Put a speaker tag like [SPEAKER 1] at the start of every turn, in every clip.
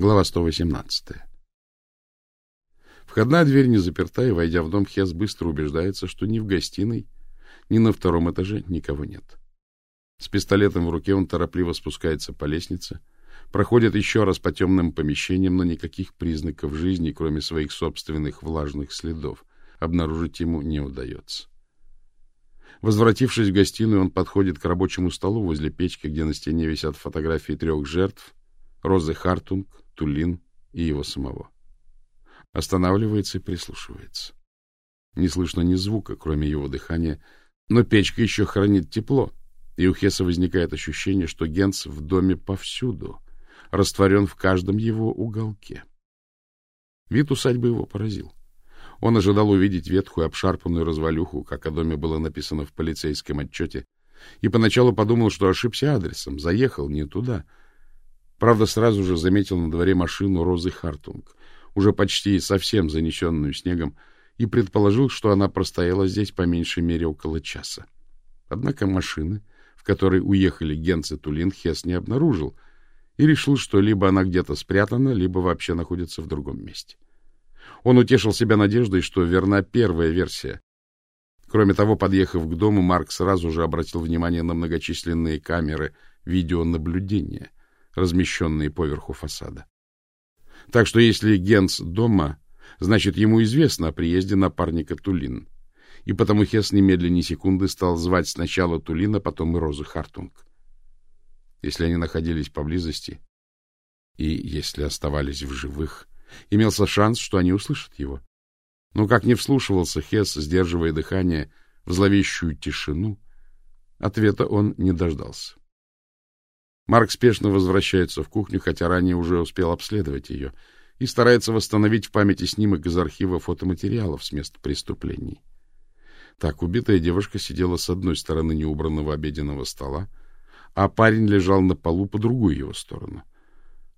[SPEAKER 1] Глава 118. Входная дверь не заперта, и, войдя в дом, Хес быстро убеждается, что ни в гостиной, ни на втором этаже никого нет. С пистолетом в руке он торопливо спускается по лестнице, проходит еще раз по темным помещениям, но никаких признаков жизни, кроме своих собственных влажных следов, обнаружить ему не удается. Возвратившись в гостиную, он подходит к рабочему столу возле печки, где на стене висят фотографии трех жертв — Розы Хартунг, Тулин и его самого. Останавливается и прислушивается. Не слышно ни звука, кроме его дыхания, но печка еще хранит тепло, и у Хеса возникает ощущение, что Генц в доме повсюду, растворен в каждом его уголке. Вид усадьбы его поразил. Он ожидал увидеть ветхую обшарпанную развалюху, как о доме было написано в полицейском отчете, и поначалу подумал, что ошибся адресом, заехал не туда — Правда, сразу же заметил на дворе машину Розы Хартунг, уже почти совсем занесенную снегом, и предположил, что она простояла здесь по меньшей мере около часа. Однако машины, в которой уехали Генц и Тулин, Хес не обнаружил и решил, что либо она где-то спрятана, либо вообще находится в другом месте. Он утешил себя надеждой, что верна первая версия. Кроме того, подъехав к дому, Марк сразу же обратил внимание на многочисленные камеры видеонаблюдения — размещенные поверху фасада. Так что если Генц дома, значит, ему известно о приезде напарника Тулин. И потому Хес немедленно секунды стал звать сначала Тулина, потом и Розу Хартунг. Если они находились поблизости и если оставались в живых, имелся шанс, что они услышат его. Но как не вслушивался Хес, сдерживая дыхание в зловещую тишину, ответа он не дождался. Марк спешно возвращается в кухню, хотя ранее уже успел обследовать ее, и старается восстановить в памяти снимок из архива фотоматериалов с места преступлений. Так, убитая девушка сидела с одной стороны неубранного обеденного стола, а парень лежал на полу по другую его сторону.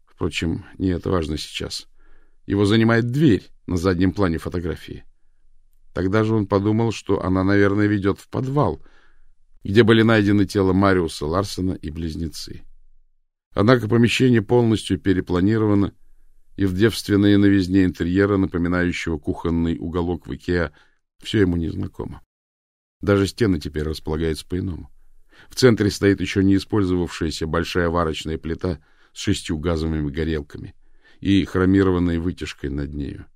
[SPEAKER 1] Впрочем, не это важно сейчас. Его занимает дверь на заднем плане фотографии. Тогда же он подумал, что она, наверное, ведет в подвал, где были найдены тело Мариуса Ларсена и близнецы. Однако помещение полностью перепланировано, и в девственной новизне интерьера, напоминающего кухонный уголок в Икеа, все ему незнакомо. Даже стены теперь располагаются по-иному. В центре стоит еще не использовавшаяся большая варочная плита с шестью газовыми горелками и хромированной вытяжкой над нею.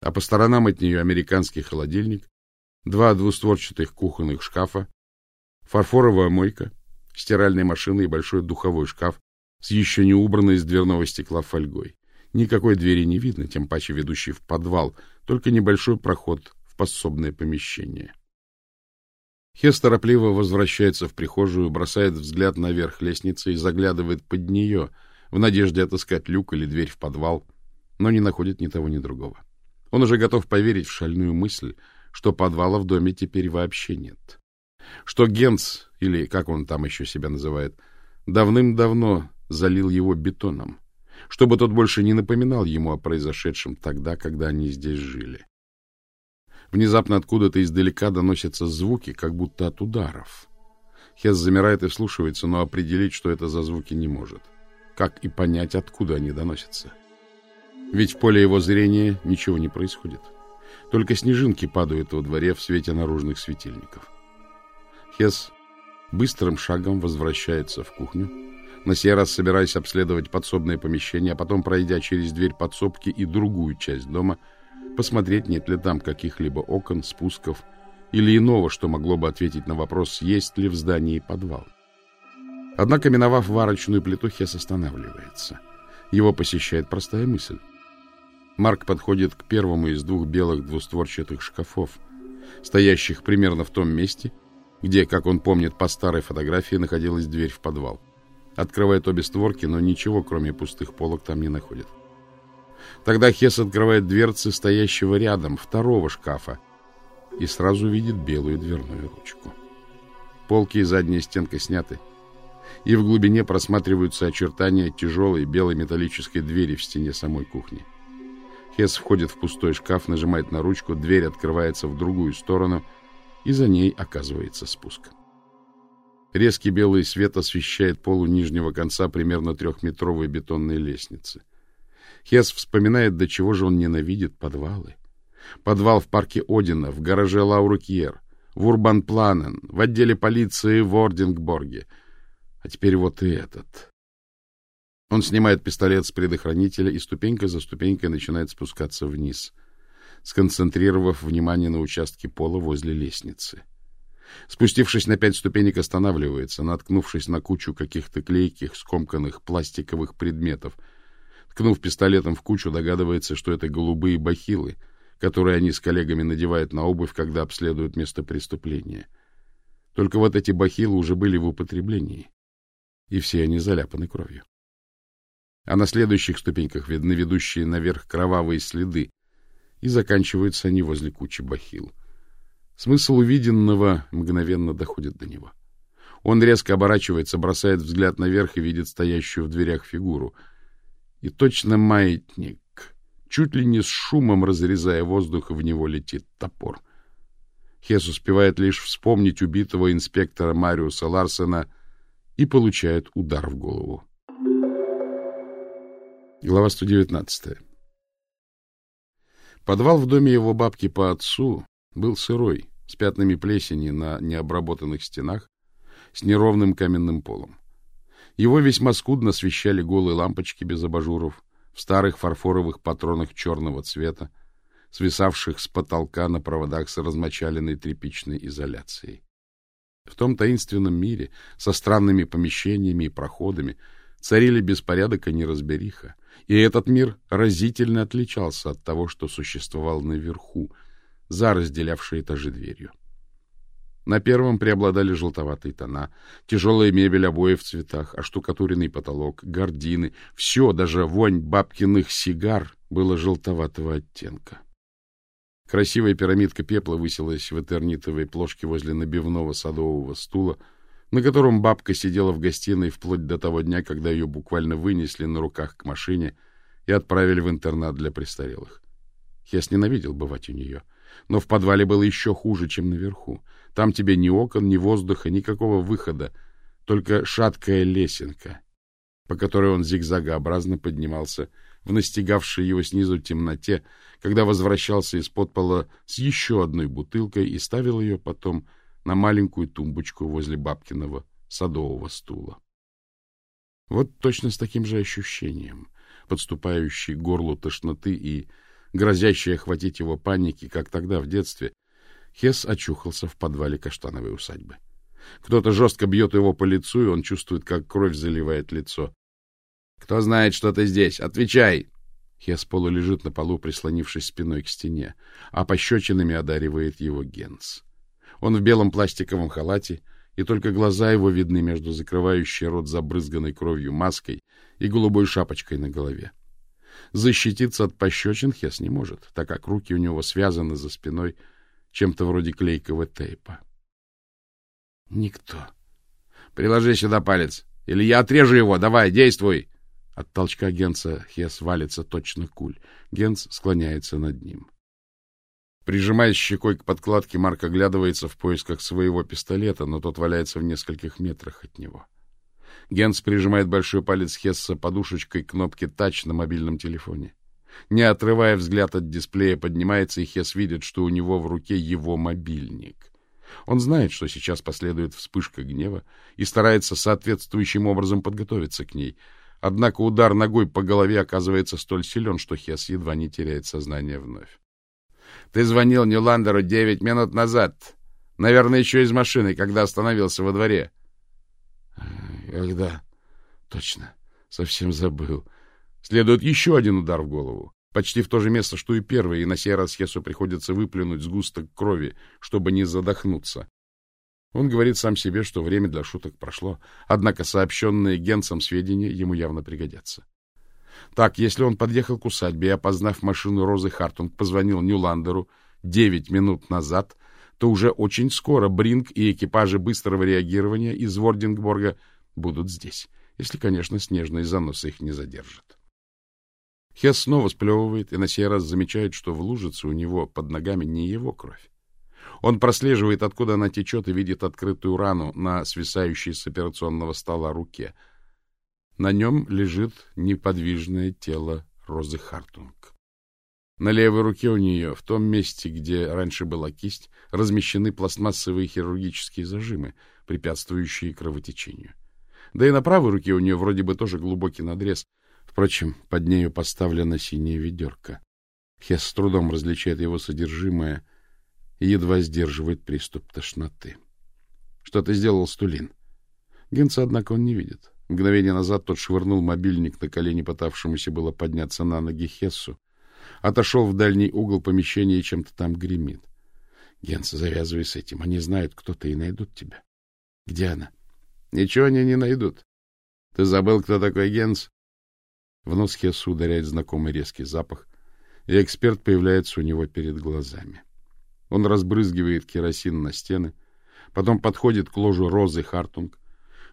[SPEAKER 1] А по сторонам от нее американский холодильник, два двустворчатых кухонных шкафа, фарфоровая мойка, стиральная машина и большой духовой шкаф с еще не убранной из дверного стекла фольгой. Никакой двери не видно, тем паче ведущей в подвал, только небольшой проход в подсобное помещение. Хес торопливо возвращается в прихожую, бросает взгляд наверх лестницы и заглядывает под нее, в надежде отыскать люк или дверь в подвал, но не находит ни того, ни другого. Он уже готов поверить в шальную мысль, что подвала в доме теперь вообще нет. Что Генц, или как он там еще себя называет, давным-давно залил его бетоном, чтобы тот больше не напоминал ему о произошедшем тогда, когда они здесь жили. Внезапно откуда-то издалека доносятся звуки, как будто от ударов. Хес замирает и вслушивается, но определить, что это за звуки, не может. Как и понять, откуда они доносятся. Ведь в поле его зрения ничего не происходит. Только снежинки падают во дворе в свете наружных светильников. Хес быстрым шагом возвращается в кухню, на сей раз собираясь обследовать подсобное помещение, а потом, пройдя через дверь подсобки и другую часть дома, посмотреть, нет ли там каких-либо окон, спусков или иного, что могло бы ответить на вопрос, есть ли в здании подвал. Однако, миновав варочную плиту, Хес останавливается. Его посещает простая мысль. Марк подходит к первому из двух белых двустворчатых шкафов, стоящих примерно в том месте, где, как он помнит по старой фотографии, находилась дверь в подвал. Открывает обе створки, но ничего, кроме пустых полок, там не находит. Тогда Хес открывает дверцы стоящего рядом второго шкафа и сразу видит белую дверную ручку. Полки и задняя стенка сняты, и в глубине просматриваются очертания тяжелой белой металлической двери в стене самой кухни. Хес входит в пустой шкаф, нажимает на ручку, дверь открывается в другую сторону, и за ней оказывается спуск. Резкий белый свет освещает полу нижнего конца примерно трехметровой бетонной лестницы. Хес вспоминает, до чего же он ненавидит подвалы. Подвал в парке Одина, в гараже Лауру Кьер, в Урбанпланен, в отделе полиции в Ордингборге. А теперь вот и этот. Он снимает пистолет с предохранителя и ступенька за ступенькой начинает спускаться вниз, сконцентрировав внимание на участке пола возле лестницы. Спустившись на пять ступенек, останавливается, наткнувшись на кучу каких-то клейких, скомканных пластиковых предметов. Ткнув пистолетом в кучу, догадывается, что это голубые бахилы, которые они с коллегами надевают на обувь, когда обследуют место преступления. Только вот эти бахилы уже были в употреблении, и все они заляпаны кровью. А на следующих ступеньках видны ведущие наверх кровавые следы, и заканчиваются они возле кучи бахил. Смысл увиденного мгновенно доходит до него. Он резко оборачивается, бросает взгляд наверх и видит стоящую в дверях фигуру. И точно маятник, чуть ли не с шумом разрезая воздух, в него летит топор. Хес успевает лишь вспомнить убитого инспектора Мариуса Ларсена и получает удар в голову. Глава 119. Подвал в доме его бабки по отцу был сырой, с пятнами плесени на необработанных стенах, с неровным каменным полом. Его весьма скудно освещали голые лампочки без абажуров в старых фарфоровых патронах черного цвета, свисавших с потолка на проводах с размочаленной тряпичной изоляцией. В том таинственном мире, со странными помещениями и проходами, царили беспорядок и неразбериха, и этот мир разительно отличался от того, что существовал наверху, за разделявшей этажи дверью. На первом преобладали желтоватые тона, тяжелая мебель обои в цветах, оштукатуренный потолок, гардины, все, даже вонь бабкиных сигар было желтоватого оттенка. Красивая пирамидка пепла высилась в этернитовой плошке возле набивного садового стула, на котором бабка сидела в гостиной вплоть до того дня, когда ее буквально вынесли на руках к машине и отправили в интернат для престарелых. Хес ненавидел бывать у нее — но в подвале было еще хуже, чем наверху. Там тебе ни окон, ни воздуха, никакого выхода, только шаткая лесенка, по которой он зигзагообразно поднимался в настигавшей его снизу темноте, когда возвращался из-под пола с еще одной бутылкой и ставил ее потом на маленькую тумбочку возле бабкиного садового стула. Вот точно с таким же ощущением, подступающей горлу тошноты и грозящей охватить его паники, как тогда в детстве, Хес очухался в подвале каштановой усадьбы. Кто-то жестко бьет его по лицу, и он чувствует, как кровь заливает лицо. — Кто знает, что ты здесь? Отвечай! Хес полулежит на полу, прислонившись спиной к стене, а пощечинами одаривает его Генс. Он в белом пластиковом халате, и только глаза его видны между закрывающей рот забрызганной кровью маской и голубой шапочкой на голове. Защититься от пощечин Хес не может, так как руки у него связаны за спиной чем-то вроде клейкого тейпа. Никто. Приложи сюда палец, или я отрежу его. Давай, действуй. От толчка Генца Хес валится точно куль. Генц склоняется над ним. Прижимаясь щекой к подкладке, Марк оглядывается в поисках своего пистолета, но тот валяется в нескольких метрах от него. — Генс прижимает большой палец Хесса подушечкой к кнопке тач на мобильном телефоне. Не отрывая взгляд от дисплея, поднимается, и Хесс видит, что у него в руке его мобильник. Он знает, что сейчас последует вспышка гнева, и старается соответствующим образом подготовиться к ней. Однако удар ногой по голове оказывается столь силен, что Хесс едва не теряет сознание вновь. — Ты звонил Нюландеру девять минут назад. Наверное, еще из машины, когда остановился во дворе. Ах да, точно, совсем забыл. Следует еще один удар в голову. Почти в то же место, что и первый, и на сей раз Хесу приходится выплюнуть сгусток крови, чтобы не задохнуться. Он говорит сам себе, что время для шуток прошло, однако сообщенные Генсом сведения ему явно пригодятся. Так, если он подъехал к усадьбе и, опознав машину Розы Хартунг, позвонил Ньюландеру девять минут назад, то уже очень скоро Бринг и экипажи быстрого реагирования из Вордингборга будут здесь, если, конечно, снежные заносы их не задержат. Хесс снова сплевывает и на сей раз замечает, что в лужице у него под ногами не его кровь. Он прослеживает, откуда она течет, и видит открытую рану на свисающей с операционного стола руке. На нем лежит неподвижное тело Розы Хартунг. На левой руке у нее, в том месте, где раньше была кисть, размещены пластмассовые хирургические зажимы, препятствующие кровотечению. Да и на правой руке у нее вроде бы тоже глубокий надрез. Впрочем, под нею поставлена синяя ведерко. Хес с трудом различает его содержимое и едва сдерживает приступ тошноты. Что ты сделал, Стулин? Генца, однако, он не видит. Мгновение назад тот швырнул мобильник на колени пытавшемуся было подняться на ноги Хессу, отошел в дальний угол помещения и чем-то там гремит. Генс, завязывай с этим. Они знают, кто ты, и найдут тебя. Где она? Ничего они не найдут. Ты забыл, кто такой Генс? В нос Хессу ударяет знакомый резкий запах, и эксперт появляется у него перед глазами. Он разбрызгивает керосин на стены, потом подходит к ложу Розы Хартунг,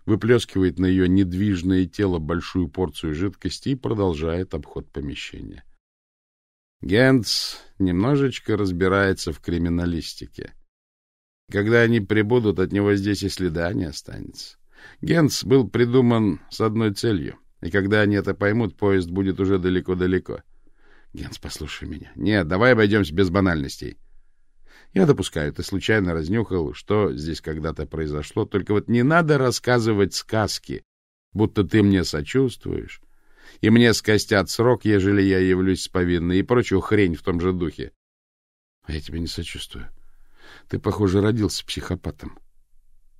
[SPEAKER 1] выплескивает на ее недвижное тело большую порцию жидкости и продолжает обход помещения. Генц немножечко разбирается в криминалистике. Когда они прибудут, от него здесь и следа не останется. Генц был придуман с одной целью, и когда они это поймут, поезд будет уже далеко-далеко. Генц, послушай меня. Нет, давай обойдемся без банальностей. Я допускаю, ты случайно разнюхал, что здесь когда-то произошло, только вот не надо рассказывать сказки, будто ты мне сочувствуешь и мне скостят срок, ежели я явлюсь с повинной, и прочую хрень в том же духе. А я тебе не сочувствую. Ты, похоже, родился психопатом.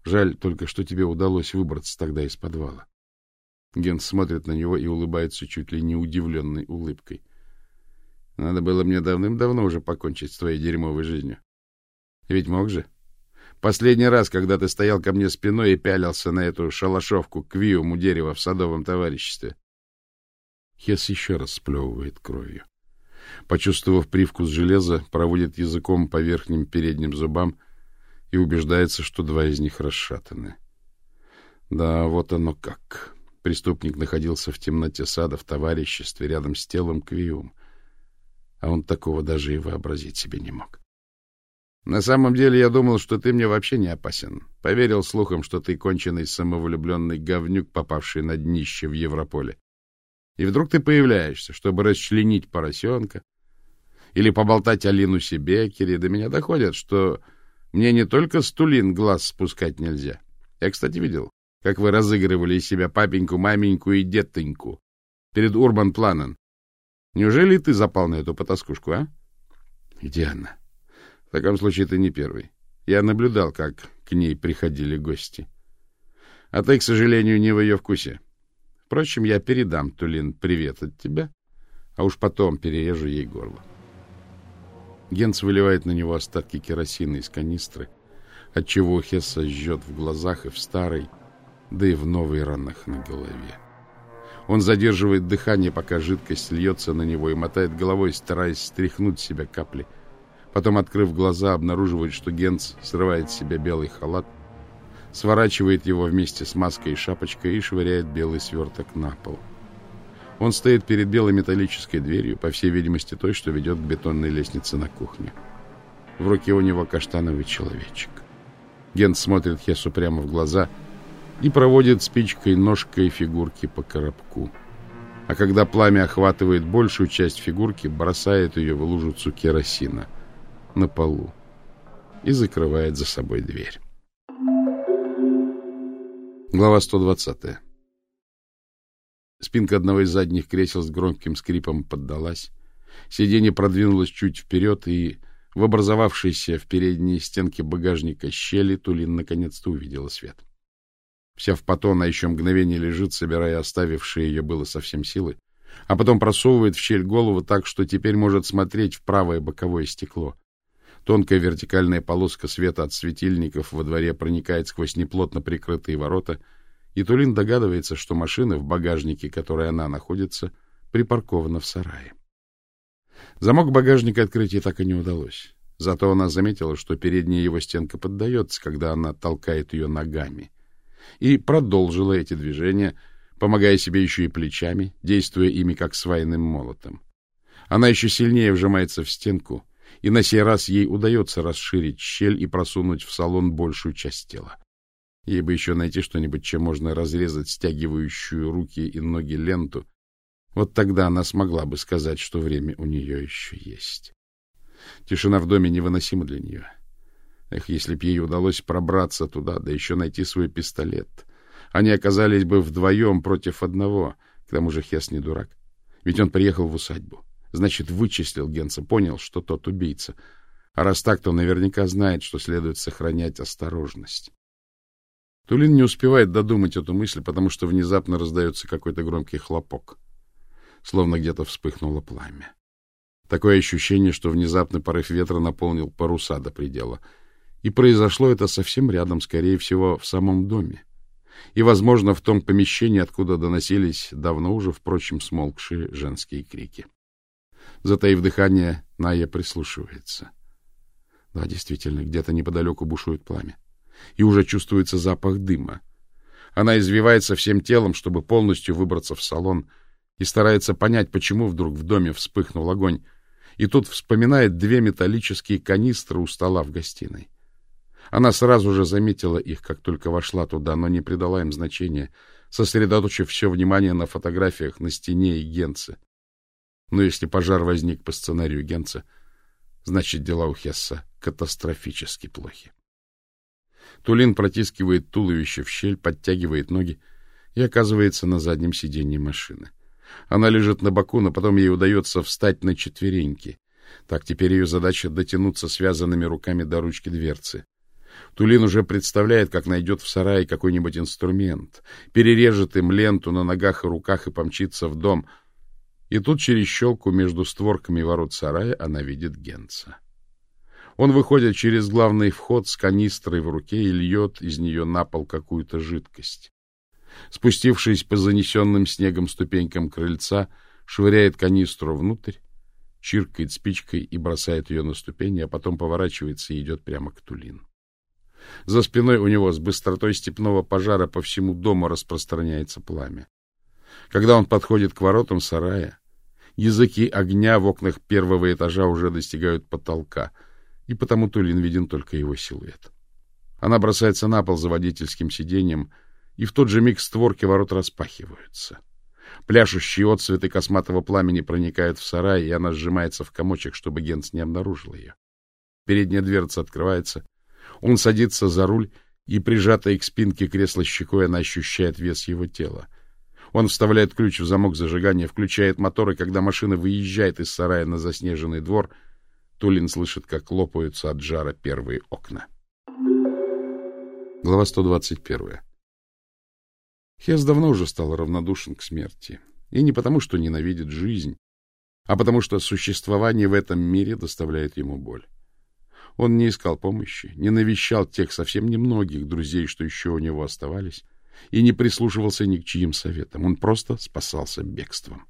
[SPEAKER 1] Жаль только, что тебе удалось выбраться тогда из подвала. Генс смотрит на него и улыбается чуть ли не удивленной улыбкой. Надо было мне давным-давно уже покончить с твоей дерьмовой жизнью. Ведь мог же? Последний раз, когда ты стоял ко мне спиной и пялился на эту шалашовку к виуму дерева в садовом товариществе. Хес еще раз сплевывает кровью. Почувствовав привкус железа, проводит языком по верхним передним зубам и убеждается, что два из них расшатаны. Да, вот оно как. Преступник находился в темноте сада в товариществе рядом с телом Квиум, а он такого даже и вообразить себе не мог. На самом деле я думал, что ты мне вообще не опасен. Поверил слухам, что ты конченый самовлюбленный говнюк, попавший на днище в Европоле. И вдруг ты появляешься, чтобы расчленить поросенка или поболтать Алину Себекере. До меня доходят, что мне не только стулин глаз спускать нельзя. Я, кстати, видел, как вы разыгрывали из себя папеньку, маменьку и детоньку перед Урбан Планен. Неужели ты запал на эту потаскушку, а? Где она? В таком случае ты не первый. Я наблюдал, как к ней приходили гости. А ты, к сожалению, не в ее вкусе. Впрочем, я передам Тулин привет от тебя, а уж потом перережу ей горло. Генц выливает на него остатки керосина из канистры, отчего Хесса жжет в глазах и в старой, да и в новой ранах на голове. Он задерживает дыхание, пока жидкость льется на него и мотает головой, стараясь стряхнуть с себя капли. Потом, открыв глаза, обнаруживает, что Генц срывает с себя белый халат, сворачивает его вместе с маской и шапочкой и швыряет белый сверток на пол. Он стоит перед белой металлической дверью, по всей видимости той, что ведет к бетонной лестнице на кухню. В руке у него каштановый человечек. Гент смотрит Хесу прямо в глаза и проводит спичкой ножкой фигурки по коробку. А когда пламя охватывает большую часть фигурки, бросает ее в лужицу керосина на полу и закрывает за собой дверь. Глава 120. Спинка одного из задних кресел с громким скрипом поддалась. Сиденье продвинулось чуть вперед, и в образовавшейся в передней стенке багажника щели Тулин наконец-то увидела свет. Вся в поту она еще мгновение лежит, собирая оставившие ее было совсем силы, а потом просовывает в щель голову так, что теперь может смотреть в правое боковое стекло. Тонкая вертикальная полоска света от светильников во дворе проникает сквозь неплотно прикрытые ворота, и Тулин догадывается, что машина в багажнике, которой она находится, припаркована в сарае. Замок багажника открыть ей так и не удалось. Зато она заметила, что передняя его стенка поддается, когда она толкает ее ногами. И продолжила эти движения, помогая себе еще и плечами, действуя ими как свайным молотом. Она еще сильнее вжимается в стенку, и на сей раз ей удается расширить щель и просунуть в салон большую часть тела. Ей бы еще найти что-нибудь, чем можно разрезать стягивающую руки и ноги ленту. Вот тогда она смогла бы сказать, что время у нее еще есть. Тишина в доме невыносима для нее. Эх, если б ей удалось пробраться туда, да еще найти свой пистолет. Они оказались бы вдвоем против одного. К тому же Хес не дурак. Ведь он приехал в усадьбу. Значит, вычислил Генца, понял, что тот убийца. А раз так, то наверняка знает, что следует сохранять осторожность. Тулин не успевает додумать эту мысль, потому что внезапно раздается какой-то громкий хлопок. Словно где-то вспыхнуло пламя. Такое ощущение, что внезапный порыв ветра наполнил паруса до предела. И произошло это совсем рядом, скорее всего, в самом доме. И, возможно, в том помещении, откуда доносились давно уже, впрочем, смолкшие женские крики. Затаив дыхание, Ная прислушивается. Да, действительно, где-то неподалеку бушует пламя. И уже чувствуется запах дыма. Она извивается всем телом, чтобы полностью выбраться в салон, и старается понять, почему вдруг в доме вспыхнул огонь, и тут вспоминает две металлические канистры у стола в гостиной. Она сразу же заметила их, как только вошла туда, но не придала им значения, сосредоточив все внимание на фотографиях на стене и Генце. Но если пожар возник по сценарию Генца, значит, дела у Хесса катастрофически плохи. Тулин протискивает туловище в щель, подтягивает ноги и оказывается на заднем сиденье машины. Она лежит на боку, но потом ей удается встать на четвереньки. Так теперь ее задача дотянуться связанными руками до ручки дверцы. Тулин уже представляет, как найдет в сарае какой-нибудь инструмент, перережет им ленту на ногах и руках и помчится в дом. И тут через щелку между створками ворот сарая она видит Генца. Он выходит через главный вход с канистрой в руке и льет из нее на пол какую-то жидкость. Спустившись по занесенным снегом ступенькам крыльца, швыряет канистру внутрь, чиркает спичкой и бросает ее на ступени, а потом поворачивается и идет прямо к Тулин. За спиной у него с быстротой степного пожара по всему дому распространяется пламя. Когда он подходит к воротам сарая, языки огня в окнах первого этажа уже достигают потолка, и потому Тулин виден только его силуэт. Она бросается на пол за водительским сиденьем, и в тот же миг створки ворот распахиваются. Пляшущие отцветы косматого пламени проникают в сарай, и она сжимается в комочек, чтобы Генц не обнаружил ее. Передняя дверца открывается. Он садится за руль, и, прижатая к спинке кресла щекой, она ощущает вес его тела. Он вставляет ключ в замок зажигания, включает мотор, и когда машина выезжает из сарая на заснеженный двор, Тулин слышит, как лопаются от жара первые окна. Глава 121. Хес давно уже стал равнодушен к смерти. И не потому, что ненавидит жизнь, а потому что существование в этом мире доставляет ему боль. Он не искал помощи, не навещал тех совсем немногих друзей, что еще у него оставались, и не прислушивался ни к чьим советам. Он просто спасался бегством.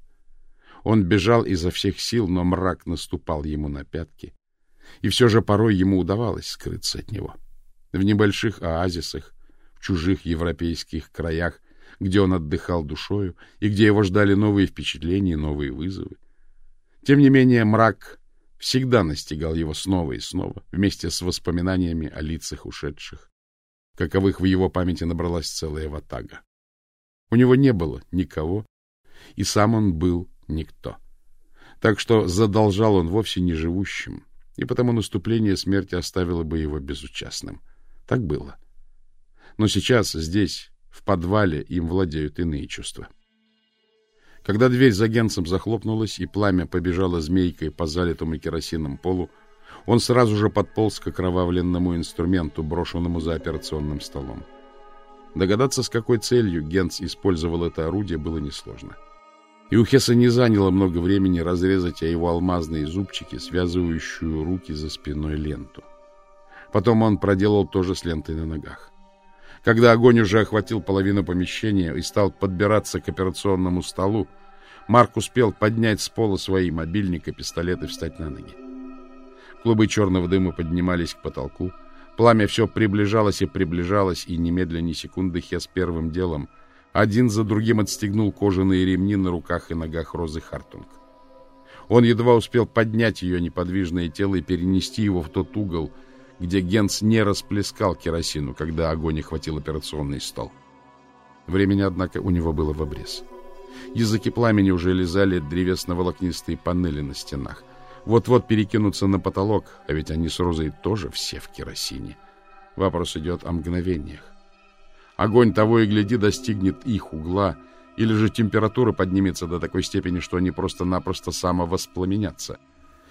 [SPEAKER 1] Он бежал изо всех сил, но мрак наступал ему на пятки, и все же порой ему удавалось скрыться от него. В небольших оазисах, в чужих европейских краях где он отдыхал душою и где его ждали новые впечатления новые вызовы. Тем не менее, мрак всегда настигал его снова и снова, вместе с воспоминаниями о лицах ушедших, каковых в его памяти набралась целая ватага. У него не было никого, и сам он был никто. Так что задолжал он вовсе не живущим, и потому наступление смерти оставило бы его безучастным. Так было. Но сейчас, здесь, в подвале им владеют иные чувства. Когда дверь за Генцем захлопнулась и пламя побежало змейкой по залитому керосином полу, он сразу же подполз к окровавленному инструменту, брошенному за операционным столом. Догадаться, с какой целью Генц использовал это орудие, было несложно. И у Хесса не заняло много времени разрезать его алмазные зубчики, связывающую руки за спиной ленту. Потом он проделал то же с лентой на ногах. Когда огонь уже охватил половину помещения и стал подбираться к операционному столу, Марк успел поднять с пола свои мобильник и пистолет и встать на ноги. Клубы черного дыма поднимались к потолку. Пламя все приближалось и приближалось, и немедленно секунды Хес первым делом один за другим отстегнул кожаные ремни на руках и ногах Розы Хартунг. Он едва успел поднять ее неподвижное тело и перенести его в тот угол, где Генц не расплескал керосину, когда огонь охватил операционный стол. Времени, однако, у него было в обрез. Языки пламени уже лизали древесно-волокнистые панели на стенах. Вот-вот перекинутся на потолок, а ведь они с Розой тоже все в керосине. Вопрос идет о мгновениях. Огонь того и гляди достигнет их угла, или же температура поднимется до такой степени, что они просто-напросто самовоспламенятся.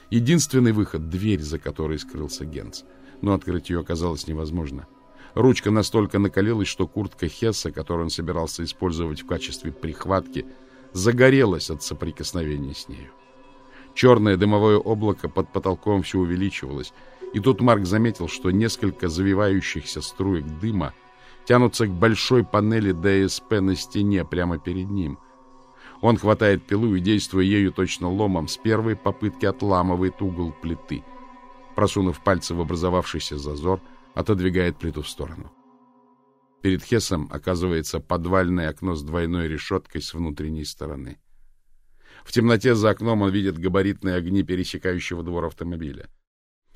[SPEAKER 1] Единственный выход — дверь, за которой скрылся Генц. Но открыть ее оказалось невозможно. Ручка настолько накалилась, что куртка Хесса, которую он собирался использовать в качестве прихватки, загорелась от соприкосновения с нею. Черное дымовое облако под потолком все увеличивалось, и тут Марк заметил, что несколько завивающихся струек дыма тянутся к большой панели ДСП на стене прямо перед ним. Он хватает пилу и, действуя ею точно ломом, с первой попытки отламывает угол плиты. Просунув пальцы в образовавшийся зазор, отодвигает плиту в сторону. Перед Хесом оказывается подвальное окно с двойной решеткой с внутренней стороны. В темноте за окном он видит габаритные огни пересекающего двор автомобиля.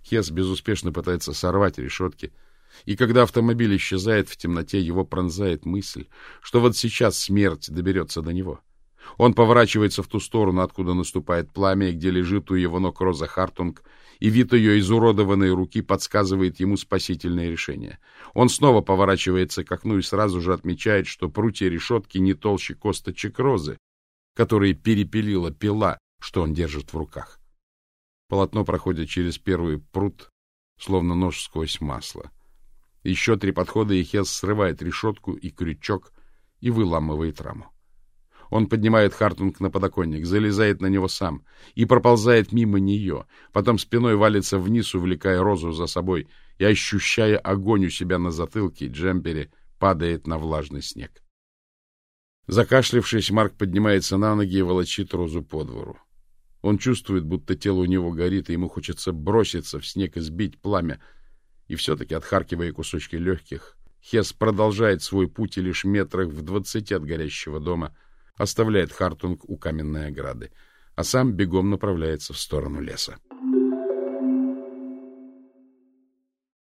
[SPEAKER 1] Хес безуспешно пытается сорвать решетки, и когда автомобиль исчезает в темноте, его пронзает мысль, что вот сейчас смерть доберется до него. Он поворачивается в ту сторону, откуда наступает пламя, и где лежит у его ног Роза Хартунг, и вид ее изуродованной руки подсказывает ему спасительное решение. Он снова поворачивается к окну и сразу же отмечает, что прутья решетки не толще косточек розы, которые перепилила пила, что он держит в руках. Полотно проходит через первый прут, словно нож сквозь масло. Еще три подхода, и Хес срывает решетку и крючок и выламывает раму. Он поднимает Хартунг на подоконник, залезает на него сам и проползает мимо нее, потом спиной валится вниз, увлекая Розу за собой, и, ощущая огонь у себя на затылке джемпере, падает на влажный снег. Закашлившись, Марк поднимается на ноги и волочит Розу по двору. Он чувствует, будто тело у него горит, и ему хочется броситься в снег и сбить пламя. И все-таки, отхаркивая кусочки легких, Хес продолжает свой путь и лишь метрах в двадцати от горящего дома оставляет Хартунг у каменной ограды, а сам бегом направляется в сторону леса.